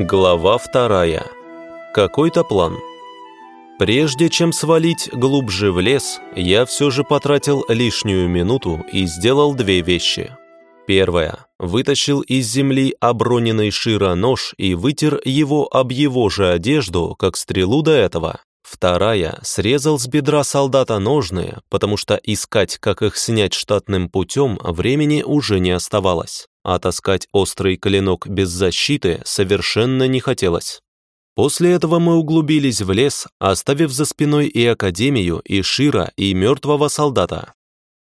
Глава вторая. Какой-то план. Прежде чем свалить глубже в лес, я все же потратил лишнюю минуту и сделал две вещи. Первое. Вытащил из земли оброненный Шира нож и вытер его об его же одежду, как стрелу до этого. Вторая. Срезал с бедра солдата ножные, потому что искать, как их снять штатным путем, времени уже не оставалось. А таскать острый клинок без защиты совершенно не хотелось. После этого мы углубились в лес, оставив за спиной и Академию, и Шира, и мертвого солдата.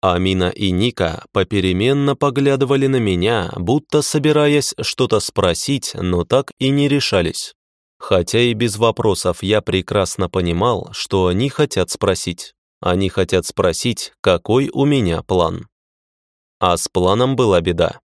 Амина и Ника попеременно поглядывали на меня, будто собираясь что-то спросить, но так и не решались. Хотя и без вопросов я прекрасно понимал, что они хотят спросить. Они хотят спросить, какой у меня план. А с планом была беда.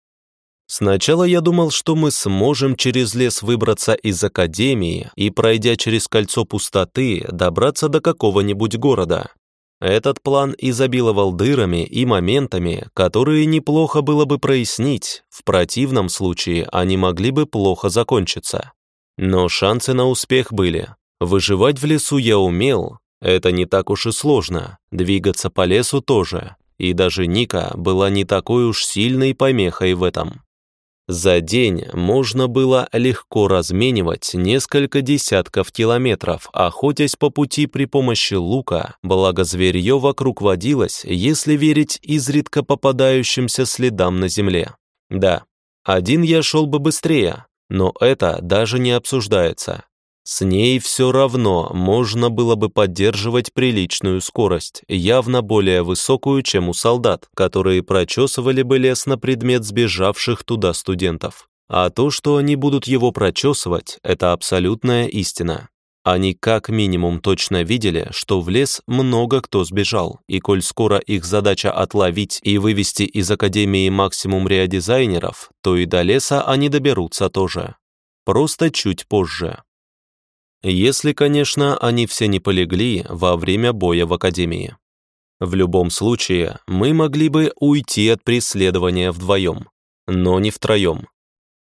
Сначала я думал, что мы сможем через лес выбраться из академии и, пройдя через кольцо пустоты, добраться до какого-нибудь города. Этот план изобиловал дырами и моментами, которые неплохо было бы прояснить, в противном случае они могли бы плохо закончиться. Но шансы на успех были. Выживать в лесу я умел, это не так уж и сложно, двигаться по лесу тоже, и даже Ника была не такой уж сильной помехой в этом. За день можно было легко разменивать несколько десятков километров, охотясь по пути при помощи лука, благо зверье вокруг водилось, если верить изредка попадающимся следам на земле. Да, один я шел бы быстрее, но это даже не обсуждается. С ней все равно можно было бы поддерживать приличную скорость, явно более высокую, чем у солдат, которые прочесывали бы лес на предмет сбежавших туда студентов. А то, что они будут его прочесывать, это абсолютная истина. Они как минимум точно видели, что в лес много кто сбежал, и коль скоро их задача отловить и вывести из Академии максимум реодизайнеров, то и до леса они доберутся тоже. Просто чуть позже. Если, конечно, они все не полегли во время боя в Академии. В любом случае, мы могли бы уйти от преследования вдвоем, но не втроем.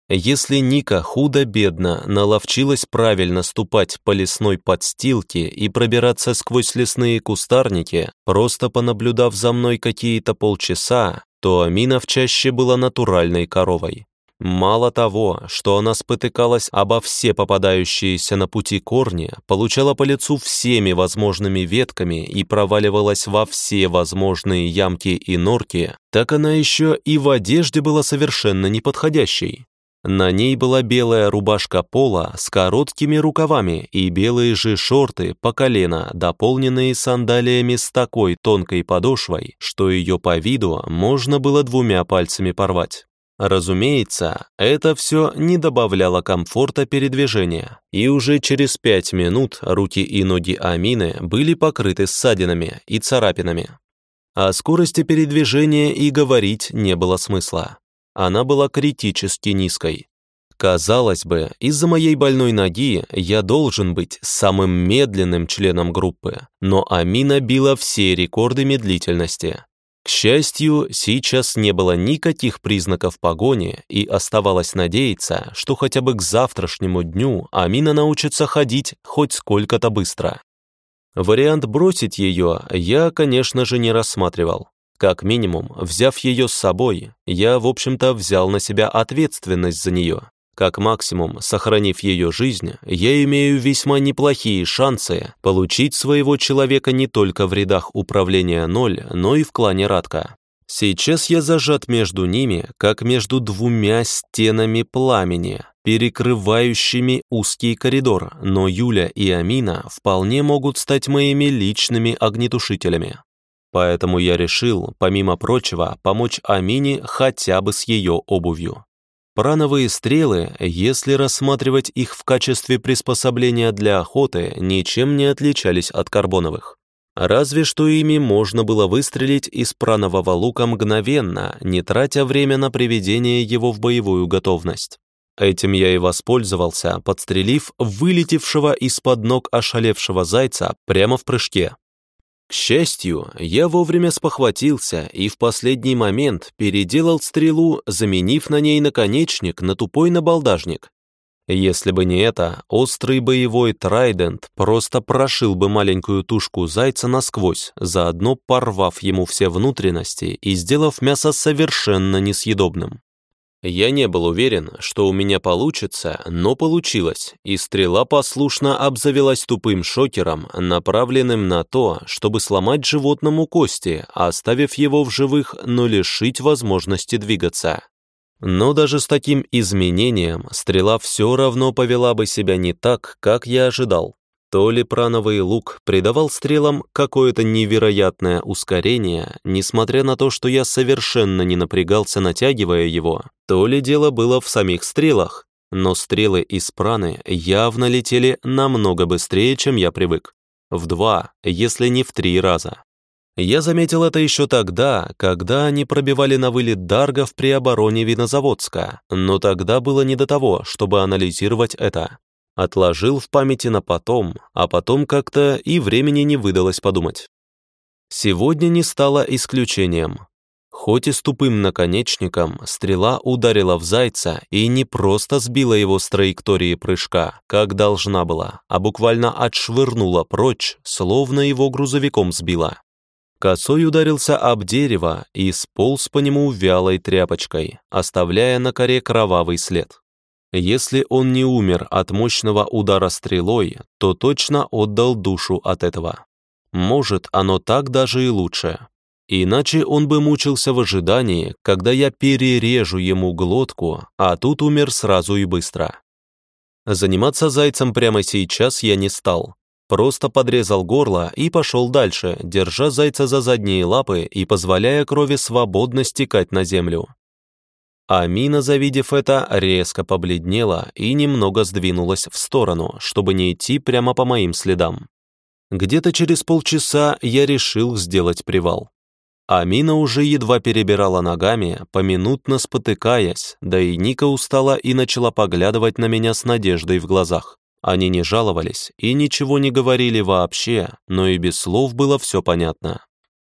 Если Ника худо-бедно наловчилась правильно ступать по лесной подстилке и пробираться сквозь лесные кустарники, просто понаблюдав за мной какие-то полчаса, то Амина в чаще была натуральной коровой. Мало того, что она спотыкалась обо все попадающиеся на пути корни, получала по лицу всеми возможными ветками и проваливалась во все возможные ямки и норки, так она еще и в одежде была совершенно неподходящей. На ней была белая рубашка пола с короткими рукавами и белые же шорты по колено, дополненные сандалиями с такой тонкой подошвой, что ее по виду можно было двумя пальцами порвать. Разумеется, это все не добавляло комфорта передвижения, и уже через пять минут руки и ноги Амины были покрыты ссадинами и царапинами. О скорости передвижения и говорить не было смысла. Она была критически низкой. Казалось бы, из-за моей больной ноги я должен быть самым медленным членом группы, но Амина била все рекорды медлительности. К счастью, сейчас не было никаких признаков погони, и оставалось надеяться, что хотя бы к завтрашнему дню Амина научится ходить хоть сколько-то быстро. Вариант бросить ее я, конечно же, не рассматривал. Как минимум, взяв ее с собой, я, в общем-то, взял на себя ответственность за нее. Как максимум, сохранив ее жизнь, я имею весьма неплохие шансы получить своего человека не только в рядах управления ноль, но и в клане Радка. Сейчас я зажат между ними, как между двумя стенами пламени, перекрывающими узкий коридор, но Юля и Амина вполне могут стать моими личными огнетушителями. Поэтому я решил, помимо прочего, помочь Амине хотя бы с ее обувью. Прановые стрелы, если рассматривать их в качестве приспособления для охоты, ничем не отличались от карбоновых. Разве что ими можно было выстрелить из пранового лука мгновенно, не тратя время на приведение его в боевую готовность. Этим я и воспользовался, подстрелив вылетевшего из-под ног ошалевшего зайца прямо в прыжке. К счастью, я вовремя спохватился и в последний момент переделал стрелу, заменив на ней наконечник на тупой набалдажник. Если бы не это, острый боевой трайдент просто прошил бы маленькую тушку зайца насквозь, заодно порвав ему все внутренности и сделав мясо совершенно несъедобным. Я не был уверен, что у меня получится, но получилось, и стрела послушно обзавелась тупым шокером, направленным на то, чтобы сломать животному кости, оставив его в живых, но лишить возможности двигаться. Но даже с таким изменением стрела все равно повела бы себя не так, как я ожидал. То ли прановый лук придавал стрелам какое-то невероятное ускорение, несмотря на то, что я совершенно не напрягался, натягивая его, то ли дело было в самих стрелах, но стрелы из праны явно летели намного быстрее, чем я привык. В два, если не в три раза. Я заметил это еще тогда, когда они пробивали на вылет Даргов при обороне Винозаводска, но тогда было не до того, чтобы анализировать это. Отложил в памяти на потом, а потом как-то и времени не выдалось подумать. Сегодня не стало исключением. Хоть и с тупым наконечником, стрела ударила в зайца и не просто сбила его с траектории прыжка, как должна была, а буквально отшвырнула прочь, словно его грузовиком сбила. Косой ударился об дерево и сполз по нему вялой тряпочкой, оставляя на коре кровавый след. Если он не умер от мощного удара стрелой, то точно отдал душу от этого. Может, оно так даже и лучше. Иначе он бы мучился в ожидании, когда я перережу ему глотку, а тут умер сразу и быстро. Заниматься зайцем прямо сейчас я не стал, Просто подрезал горло и пошел дальше, держа зайца за задние лапы и позволяя крови свободно стекать на землю. Амина, завидев это, резко побледнела и немного сдвинулась в сторону, чтобы не идти прямо по моим следам. Где-то через полчаса я решил сделать привал. Амина уже едва перебирала ногами, поминутно спотыкаясь, да и Ника устала и начала поглядывать на меня с надеждой в глазах. Они не жаловались и ничего не говорили вообще, но и без слов было все понятно.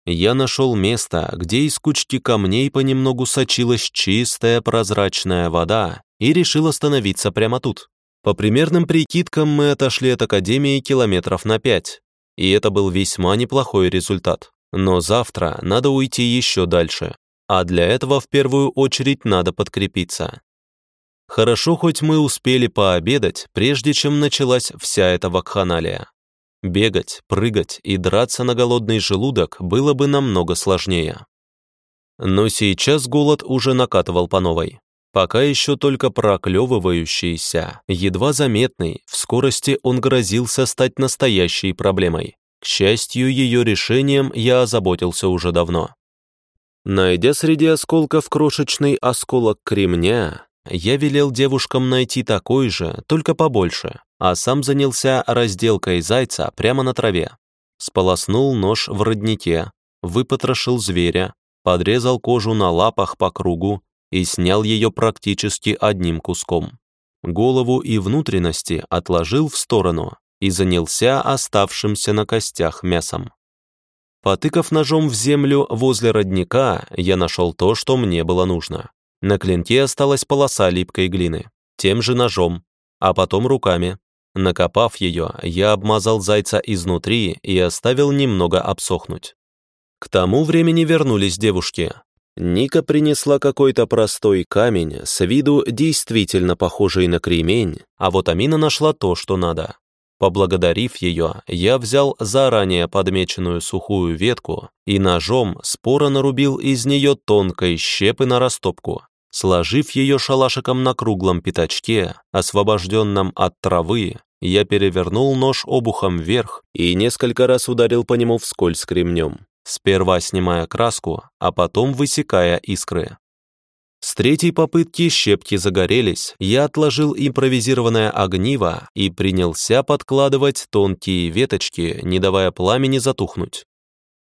Я нашел место, где из кучки камней понемногу сочилась чистая прозрачная вода и решил остановиться прямо тут. По примерным прикидкам мы отошли от Академии километров на пять, и это был весьма неплохой результат. Но завтра надо уйти еще дальше, а для этого в первую очередь надо подкрепиться. Хорошо, хоть мы успели пообедать, прежде чем началась вся эта вакханалия. Бегать, прыгать и драться на голодный желудок было бы намного сложнее. Но сейчас голод уже накатывал по новой. Пока еще только проклевывающийся, едва заметный, в скорости он грозился стать настоящей проблемой. К счастью, ее решением я озаботился уже давно. Найдя среди осколков крошечный осколок кремня, я велел девушкам найти такой же, только побольше, а сам занялся разделкой зайца прямо на траве. Сполоснул нож в роднике, выпотрошил зверя, подрезал кожу на лапах по кругу и снял ее практически одним куском. Голову и внутренности отложил в сторону и занялся оставшимся на костях мясом. Потыкав ножом в землю возле родника, я нашел то, что мне было нужно. На клинке осталась полоса липкой глины, тем же ножом, а потом руками. Накопав ее, я обмазал зайца изнутри и оставил немного обсохнуть. К тому времени вернулись девушки. Ника принесла какой-то простой камень, с виду действительно похожий на кремень, а вот Амина нашла то, что надо. Поблагодарив ее, я взял заранее подмеченную сухую ветку и ножом споро нарубил из нее тонкой щепы на растопку. Сложив ее шалашиком на круглом пятачке, освобожденном от травы, я перевернул нож обухом вверх и несколько раз ударил по нему вскользь кремнем, сперва снимая краску, а потом высекая искры. С третьей попытки щепки загорелись, я отложил импровизированное огниво и принялся подкладывать тонкие веточки, не давая пламени затухнуть.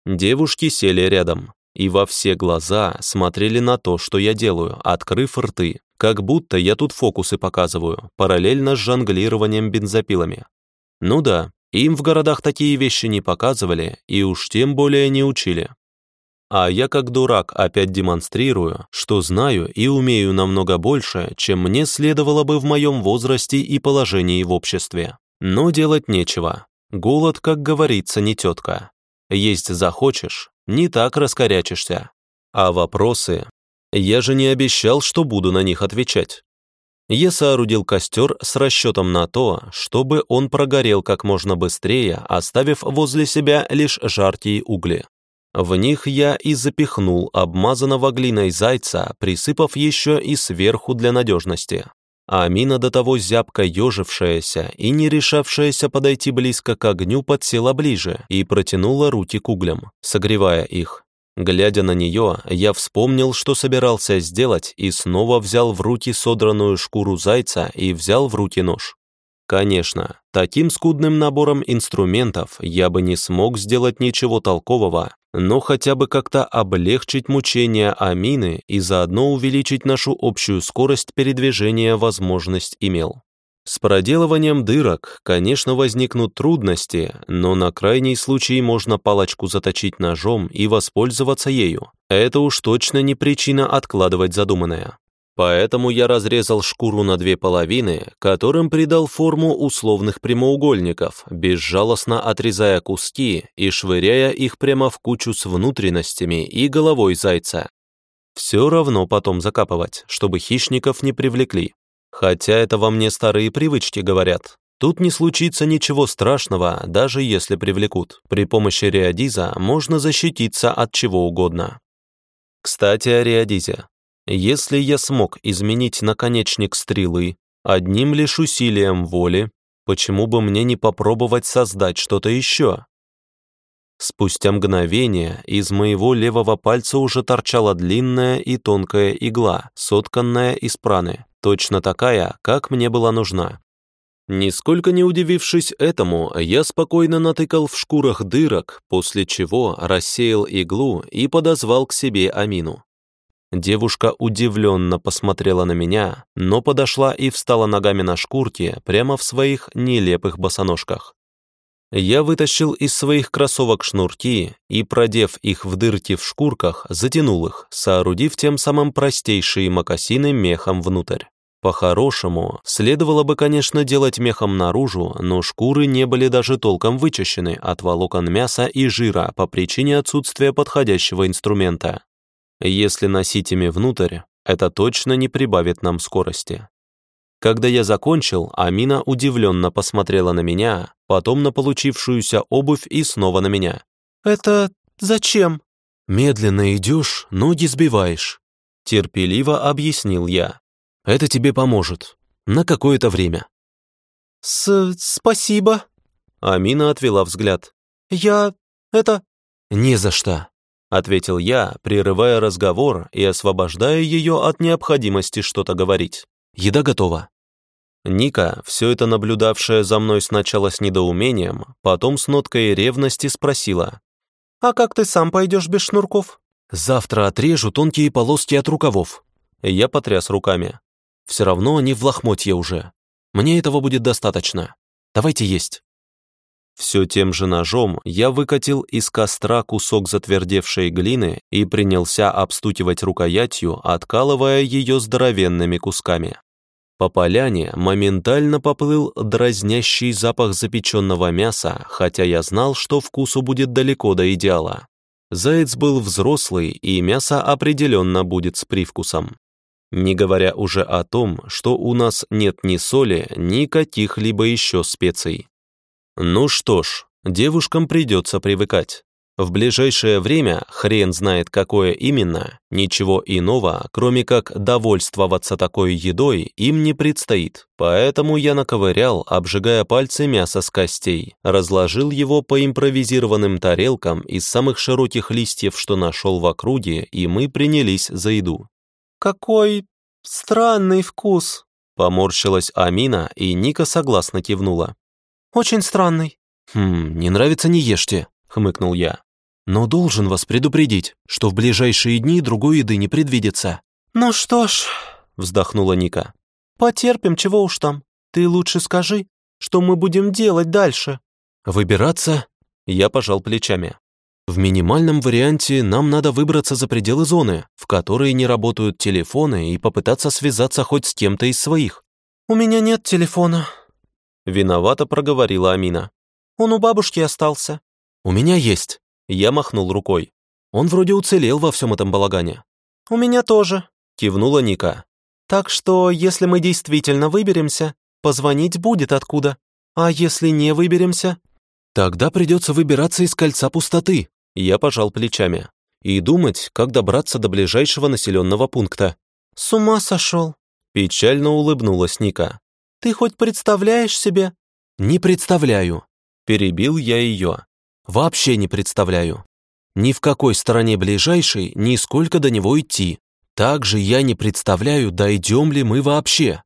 Девушки сели рядом, и во все глаза смотрели на то, что я делаю, открыв рты, как будто я тут фокусы показываю, параллельно с жонглированием бензопилами. Ну да, Им в городах такие вещи не показывали и уж тем более не учили. А я как дурак опять демонстрирую, что знаю и умею намного больше, чем мне следовало бы в моем возрасте и положении в обществе. Но делать нечего. Голод, как говорится, не тетка. Есть захочешь, не так раскорячишься. А вопросы? Я же не обещал, что буду на них отвечать. Я соорудил костер с расчетом на то, чтобы он прогорел как можно быстрее, оставив возле себя лишь жаркие угли. В них я и запихнул обмазанного глиной зайца, присыпав еще и сверху для надежности. А Амина, до того зябко ежившаяся и не решавшаяся подойти близко к огню, подсела ближе и протянула руки к углям, согревая их. Глядя на нее, я вспомнил, что собирался сделать, и снова взял в руки содранную шкуру зайца и взял в руки нож. Конечно, таким скудным набором инструментов я бы не смог сделать ничего толкового, но хотя бы как-то облегчить мучения Амины и заодно увеличить нашу общую скорость передвижения возможность имел. С проделыванием дырок, конечно, возникнут трудности, но на крайний случай можно палочку заточить ножом и воспользоваться ею. Это уж точно не причина откладывать задуманное. Поэтому я разрезал шкуру на две половины, которым придал форму условных прямоугольников, безжалостно отрезая куски и швыряя их прямо в кучу с внутренностями и головой зайца. Все равно потом закапывать, чтобы хищников не привлекли. Хотя это во мне старые привычки говорят. Тут не случится ничего страшного, даже если привлекут. При помощи реодиза можно защититься от чего угодно. Кстати, о реодизе. Если я смог изменить наконечник стрелы одним лишь усилием воли, почему бы мне не попробовать создать что-то еще? Спустя мгновение из моего левого пальца уже торчала длинная и тонкая игла, сотканная из праны, точно такая, как мне была нужна. Нисколько не удивившись этому, я спокойно натыкал в шкурах дырок, после чего рассеял иглу и подозвал к себе Амину. Девушка удивленно посмотрела на меня, но подошла и встала ногами на шкурке прямо в своих нелепых босоножках. Я вытащил из своих кроссовок шнурки и, продев их в дырки в шкурках, затянул их, соорудив тем самым простейшие мокасины мехом внутрь. По-хорошему, следовало бы, конечно, делать мехом наружу, но шкуры не были даже толком вычищены от волокон мяса и жира по причине отсутствия подходящего инструмента. Если носить ими внутрь, это точно не прибавит нам скорости. Когда я закончил, Амина удивленно посмотрела на меня, потом на получившуюся обувь и снова на меня. «Это зачем?» «Медленно идешь, ноги сбиваешь», — терпеливо объяснил я. «Это тебе поможет. На какое-то время». С «Спасибо». Амина отвела взгляд. «Я... это...» «Не за что», — ответил я, прерывая разговор и освобождая ее от необходимости что-то говорить. «Еда готова». Ника, все это наблюдавшая за мной сначала с недоумением, потом с ноткой ревности спросила. «А как ты сам пойдешь без шнурков?» «Завтра отрежу тонкие полоски от рукавов». Я потряс руками. «Все равно они в лохмотье уже. Мне этого будет достаточно. Давайте есть». Все тем же ножом я выкатил из костра кусок затвердевшей глины и принялся обстукивать рукоятью, откалывая ее здоровенными кусками. По поляне моментально поплыл дразнящий запах запеченного мяса, хотя я знал, что вкусу будет далеко до идеала. Заяц был взрослый, и мясо определенно будет с привкусом. Не говоря уже о том, что у нас нет ни соли, ни каких-либо еще специй. Ну что ж, девушкам придется привыкать. В ближайшее время, хрен знает какое именно, ничего иного, кроме как довольствоваться такой едой, им не предстоит. Поэтому я наковырял, обжигая пальцы мясо с костей, разложил его по импровизированным тарелкам из самых широких листьев, что нашел в округе, и мы принялись за еду. «Какой странный вкус!» Поморщилась Амина, и Ника согласно кивнула. Очень странный». «Хм, не нравится, не ешьте», — хмыкнул я. «Но должен вас предупредить, что в ближайшие дни другой еды не предвидится». «Ну что ж», — вздохнула Ника. «Потерпим, чего уж там. Ты лучше скажи, что мы будем делать дальше». Выбираться? Я пожал плечами. В минимальном варианте нам надо выбраться за пределы зоны, в которой не работают телефоны, и попытаться связаться хоть с кем-то из своих. «У меня нет телефона», — виновато проговорила Амина. «Он у бабушки остался». «У меня есть», — я махнул рукой. «Он вроде уцелел во всем этом балагане». «У меня тоже», — кивнула Ника. «Так что, если мы действительно выберемся, позвонить будет откуда. А если не выберемся?» «Тогда придется выбираться из кольца пустоты», я пожал плечами. И думать, как добраться до ближайшего населенного пункта. «С ума сошел!» Печально улыбнулась Ника. «Ты хоть представляешь себе?» «Не представляю», — перебил я ее. «Вообще не представляю. Ни в какой стороне ближайшей, ни сколько до него идти. Также я не представляю, дойдем ли мы вообще.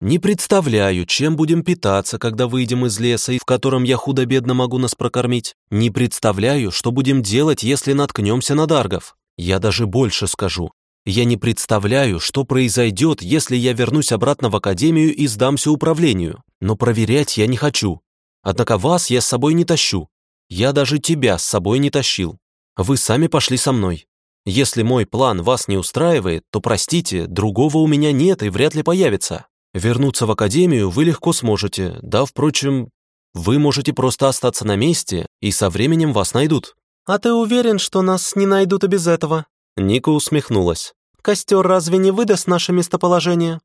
Не представляю, чем будем питаться, когда выйдем из леса, в котором я худо-бедно могу нас прокормить. Не представляю, что будем делать, если наткнемся на даргов. Я даже больше скажу. Я не представляю, что произойдет, если я вернусь обратно в академию и сдамся управлению. Но проверять я не хочу. Однако вас я с собой не тащу. Я даже тебя с собой не тащил. Вы сами пошли со мной. Если мой план вас не устраивает, то, простите, другого у меня нет и вряд ли появится. Вернуться в академию вы легко сможете, да, впрочем, вы можете просто остаться на месте, и со временем вас найдут». «А ты уверен, что нас не найдут и без этого?» Ника усмехнулась. «Костер разве не выдаст наше местоположение?»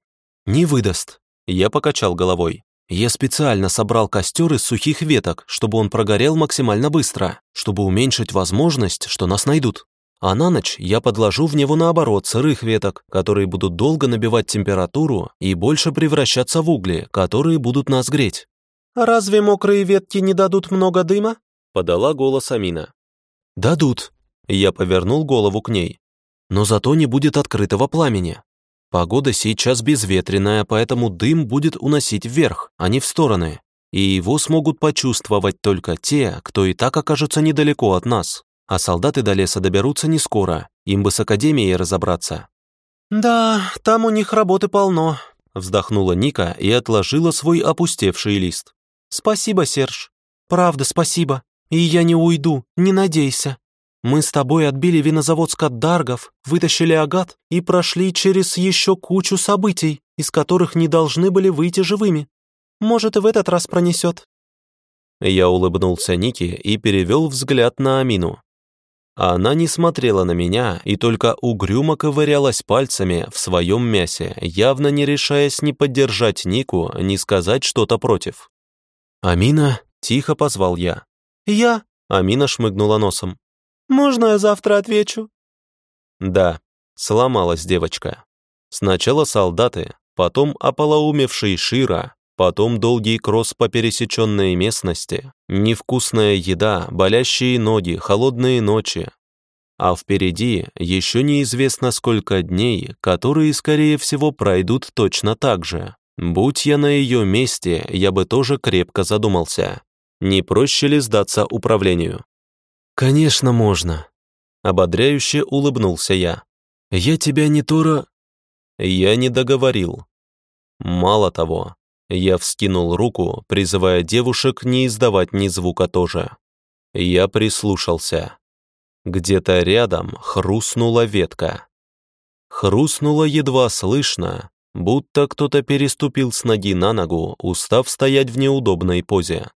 «Не выдаст», — я покачал головой. «Я специально собрал костер из сухих веток, чтобы он прогорел максимально быстро, чтобы уменьшить возможность, что нас найдут. А на ночь я подложу в него наоборот сырых веток, которые будут долго набивать температуру и больше превращаться в угли, которые будут нас греть. «Разве мокрые ветки не дадут много дыма?» подала голос Амина. «Дадут». Я повернул голову к ней. «Но зато не будет открытого пламени. Погода сейчас безветренная, поэтому дым будет уносить вверх, а не в стороны, и его смогут почувствовать только те, кто и так окажется недалеко от нас а солдаты до леса доберутся не скоро, им бы с академией разобраться». «Да, там у них работы полно», — вздохнула Ника и отложила свой опустевший лист. «Спасибо, Серж. Правда, спасибо. И я не уйду, не надейся. Мы с тобой отбили винозаводск от Даргов, вытащили агат и прошли через еще кучу событий, из которых не должны были выйти живыми. Может, и в этот раз пронесет». Я улыбнулся Нике и перевел взгляд на Амину. Она не смотрела на меня и только угрюмо ковырялась пальцами в своем мясе, явно не решаясь ни поддержать Нику, ни сказать что-то против. «Амина?» — тихо позвал я. «Я?» — Амина шмыгнула носом. «Можно я завтра отвечу?» «Да», — сломалась девочка. Сначала солдаты, потом ополоумевший Шира, Потом долгий кросс по пересеченной местности, невкусная еда, болящие ноги, холодные ночи. А впереди еще неизвестно сколько дней, которые, скорее всего, пройдут точно так же. Будь я на ее месте, я бы тоже крепко задумался. Не проще ли сдаться управлению? «Конечно, можно», — ободряюще улыбнулся я. «Я тебя не Тора...» Я не договорил. Мало того, я вскинул руку, призывая девушек не издавать ни звука тоже. Я прислушался. Где-то рядом хрустнула ветка. Хрустнула едва слышно, будто кто-то переступил с ноги на ногу, устав стоять в неудобной позе.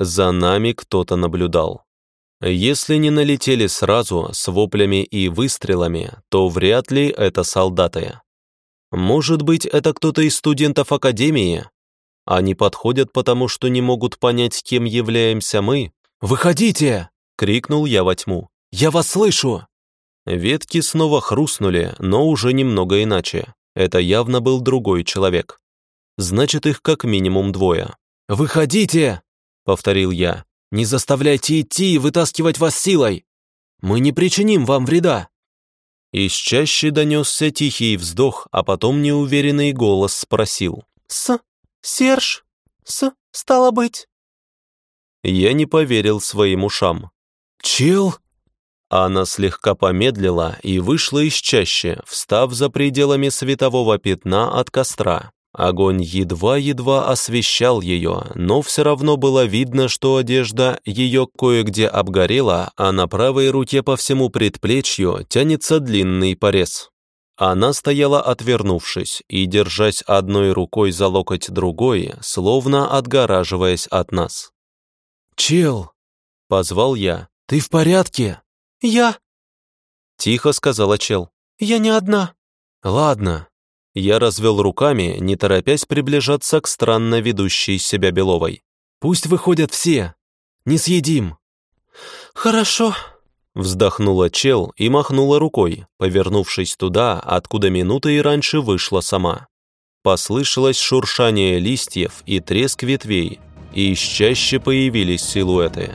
За нами кто-то наблюдал. Если не налетели сразу с воплями и выстрелами, то вряд ли это солдаты. Может быть, это кто-то из студентов Академии? Они подходят, потому что не могут понять, кем являемся мы. «Выходите!» — крикнул я во тьму. «Я вас слышу!» Ветки снова хрустнули, но уже немного иначе. Это явно был другой человек. Значит, их как минимум двое. «Выходите!» — повторил я. «Не заставляйте идти и вытаскивать вас силой! Мы не причиним вам вреда!» Из чаще донесся тихий вздох, а потом неуверенный голос спросил. «С? Серж? С? Стало быть?» Я не поверил своим ушам. «Чел?» Она слегка помедлила и вышла из чаще, встав за пределами светового пятна от костра. Огонь едва-едва освещал ее, но все равно было видно, что одежда ее кое-где обгорела, а на правой руке по всему предплечью тянется длинный порез. Она стояла отвернувшись и, держась одной рукой за локоть другой, словно отгораживаясь от нас. «Чел!» — позвал я. «Ты в порядке?» «Я!» — тихо сказала Чел. «Я не одна». «Ладно». Я развел руками, не торопясь приближаться к странно ведущей себя Беловой. «Пусть выходят все. Не съедим». «Хорошо», Вздохнула чел и махнула рукой, повернувшись туда, откуда минуты и раньше вышла сама. Послышалось шуршание листьев и треск ветвей, и из чаще появились силуэты.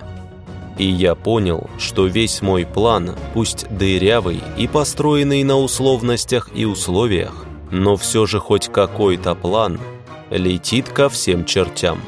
И я понял, что весь мой план, пусть дырявый и построенный на условностях и условиях, но все же хоть какой-то план, летит ко всем чертям.